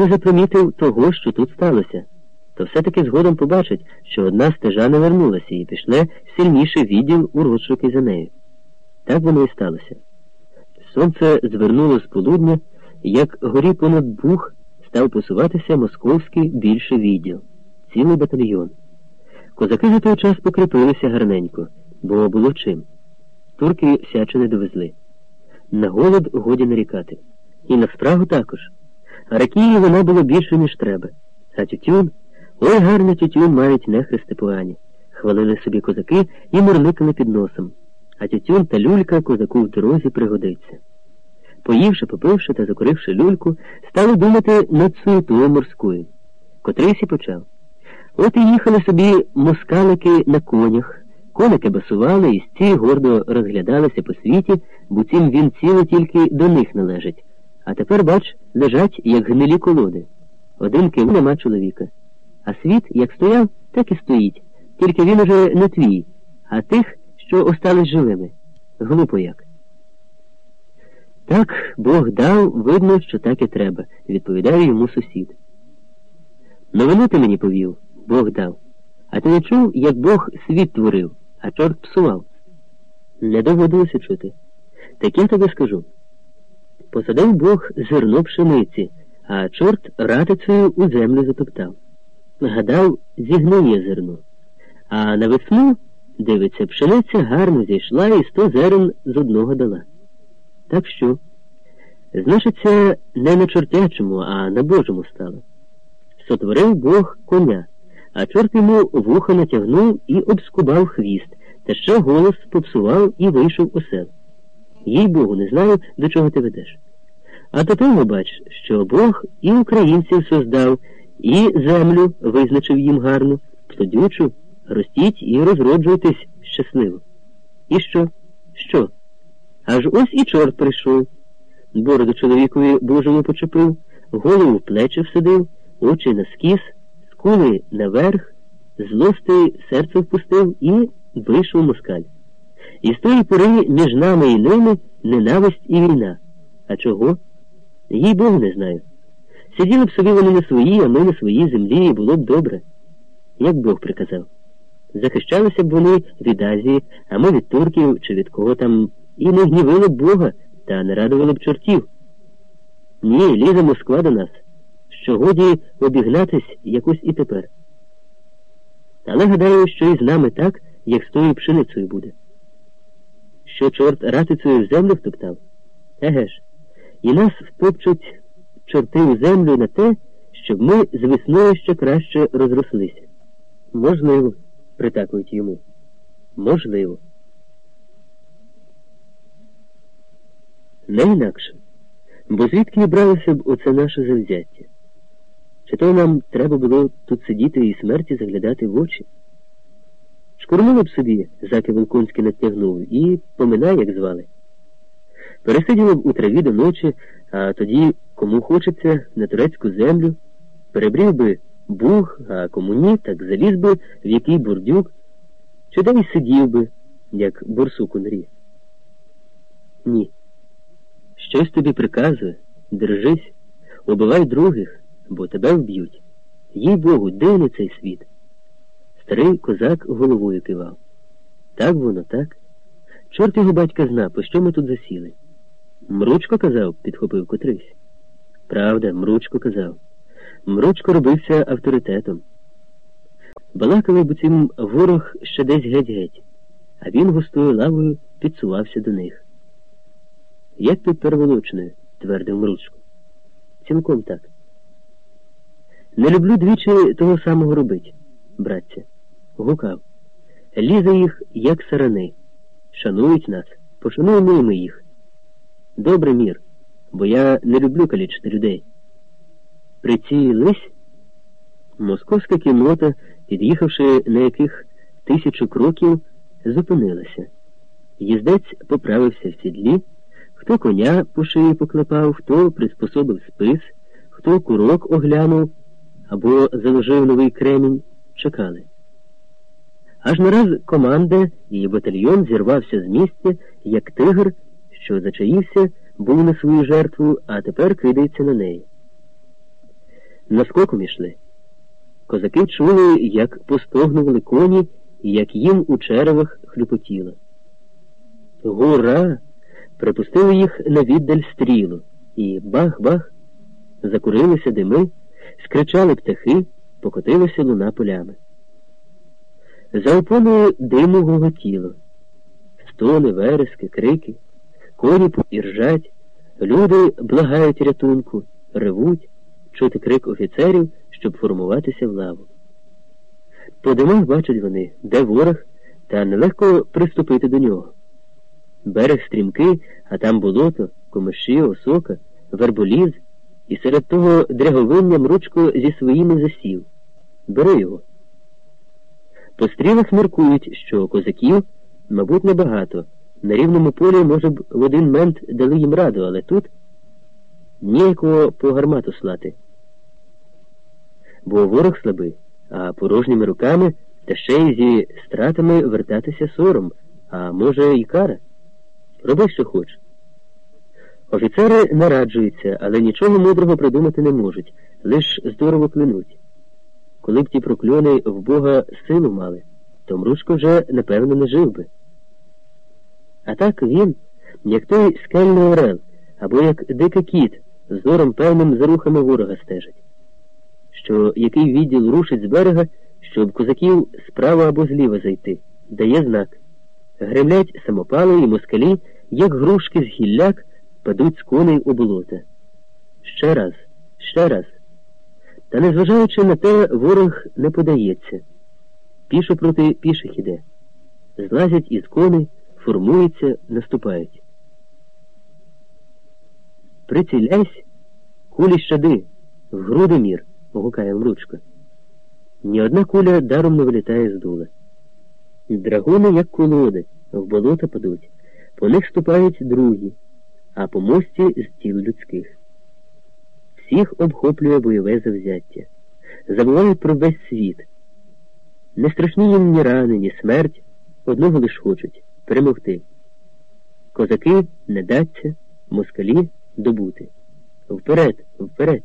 не запримітив того, що тут сталося, то все-таки згодом побачить, що одна стежа не вернулася і пішне сильніший відділ у розшуки за нею. Так воно і сталося. Сонце звернуло з полудня, як горі понад бух став посуватися московський більший відділ, цілий батальйон. Козаки за той час покріпилися гарненько, бо було чим. Турки всяче не довезли. На голод годі нарікати. І на спрагу також. Ракії вона було більше, ніж треба. А тютюн, ой гарний тютюн мають нехрести погані. Хвалили собі козаки і мурликали під носом. А тютюн та люлька козаку в дорозі пригодиться. Поївши, попивши та закуривши люльку, стали думати над суетою морською. Котрийсь і почав. От і їхали собі москалики на конях, коники басували і стій гордо розглядалися по світі, буцім він ціло тільки до них належить. А тепер, бач, лежать, як гнилі колоди. Один кив нема чоловіка. А світ, як стояв, так і стоїть. Тільки він уже не твій, а тих, що остались живими. Глупо як. Так, Бог дав, видно, що так і треба, відповідає йому сусід. Новину ти мені повів, Бог дав. А ти не чув, як Бог світ творив, а чорт псував? Не доводилося чути. Так я тобі скажу. Посадив Бог зерно пшениці, а чорт ратицею у землю затоптав. Гадав, зігниє зерно. А на весну, дивиться, пшениця гарно зійшла і сто зерен з одного дала. Так що? Значиться, не на чортячому, а на Божому стало. Сотворив Бог коня, а чорт йому вуха натягнув і обскубав хвіст, та ще голос попсував і вийшов у сел. Їй Богу, не знаю, до чого ти ведеш. А то тому бач, що Бог і українців создав, і землю визначив їм гарну, плодючу, ростіть і розроджуйтесь щасливо. І що? Що? Аж ось і чорт прийшов. Бороду чоловікові Божому почепив, голову в плечі всадив, очі на скіс, скули наверх, злости серце впустив і вийшов москаль. І з тої пори між нами і ними ненависть і війна. А чого? Їй Бог не знаю. Сиділи б собі вони на своїй, а ми на своїй землі, і було б добре. Як Бог приказав. Захищалися б вони від Азії, а ми від турків чи від кого там, і не гнівили б Бога та не радували б чортів. Ні, лізе Москва до нас, що годі обігнатись якось і тепер. Але гадаю, що і з нами так, як з тою пшеницею буде. Що чорт ратицею землю втоптав? Еге ж, і нас втопчуть чорти у землю на те, щоб ми з весною ще краще розрослися. Можливо, притакують йому. Можливо. Не інакше. Бо звідки бралося б оце наше завзяття? Чи то нам треба було тут сидіти і смерті заглядати в очі? Шкурнули б собі, заки Волконський натягнув, і поминай, як звали. Пересиділи б у траві до ночі, а тоді, кому хочеться, на турецьку землю, перебрів би бух, а кому ні, так заліз би в який бурдюк, чи де сидів би, як борсук у нрі. Ні. Щось тобі приказує, держись, убивай других, бо тебе вб'ють. Їй Богу, дивний цей світ. Старий козак головою кивав. Так воно, так. Чорт його батька зна, по що ми тут засіли. Мручко казав, підхопив котрийсь. Правда, Мручко казав. Мручко робився авторитетом. Балакали буцім ворог ще десь геть-геть, а він густою лавою підсувався до них. Як під переволочною, твердив Мручко. Цілком так. Не люблю двічі того самого робить, братця. Гукав. Лізе їх, як сарани. Шанують нас, пошануємо ми їх. Добре мір, бо я не люблю калічити людей. Прицілись. Московська кіннота, під'їхавши на яких тисячу кроків, зупинилася. Їздець поправився в сідлі, хто коня по шиї поклепав, хто приспособив спис, хто курок оглянув або заложив новий кремінь, чекали. Аж нараз команда і батальйон зірвався з місця, як тигр, що зачаївся, був на свою жертву, а тепер кидається на неї. наскоком ішли. Козаки чули, як постогнували коні і як їм у черевах хлюпотіло. Гура! Припустили їх на віддаль стрілу, і бах-бах, закурилися дими, скричали птахи, покотилася луна полями. За опоною диму гоготіло, стони, верески, крики, коні поіржать, люди благають рятунку, ревуть, чути крик офіцерів, щоб формуватися в лаву. По димах бачать вони, де ворог, та нелегко приступити до нього. Берег стрімкий, а там болото, комиші, осока, верболіз, і серед того дреговиння мручко зі своїми засів. Бери його. По стрілах міркують, що козаків, мабуть, небагато. На рівному полі, може б, в один мент дали їм раду, але тут ніякого по гармату слати. Бо ворог слабий, а порожніми руками та ще й зі стратами вертатися сором, а може, і кара. Роби, що хоч. Офіцери нараджуються, але нічого мудрого придумати не можуть, лиш здорово клянуть. Коли б ті прокльони в Бога силу мали, то Мручко вже, напевно, не жив би. А так він, як той скельний орел, або як дикий кіт, зором певним за рухами ворога стежить, що який відділ рушить з берега, щоб козаків справа або зліва зайти, дає знак. Гремлять самопали і москалі, як грушки з гілляк, падуть з коней у болота. Ще раз, ще раз. Та незважаючи на те, ворог не подається. Пішо проти піших іде. Злазять із коней, формуються, наступають. Приціляйсь, кулі щади, в груди мір, гукає Мручко. Ні одна куля даром не вилітає з дула. Драгони, як колоди, в болота падуть, по них ступають другі, а по мості з тіл людських. Всіх обхоплює бойове завзяття, забувають про весь світ. Не страшні їм ні рани, ні смерть, одного лиш хочуть перемогти. Козаки не даться, москалі добути. Вперед, вперед!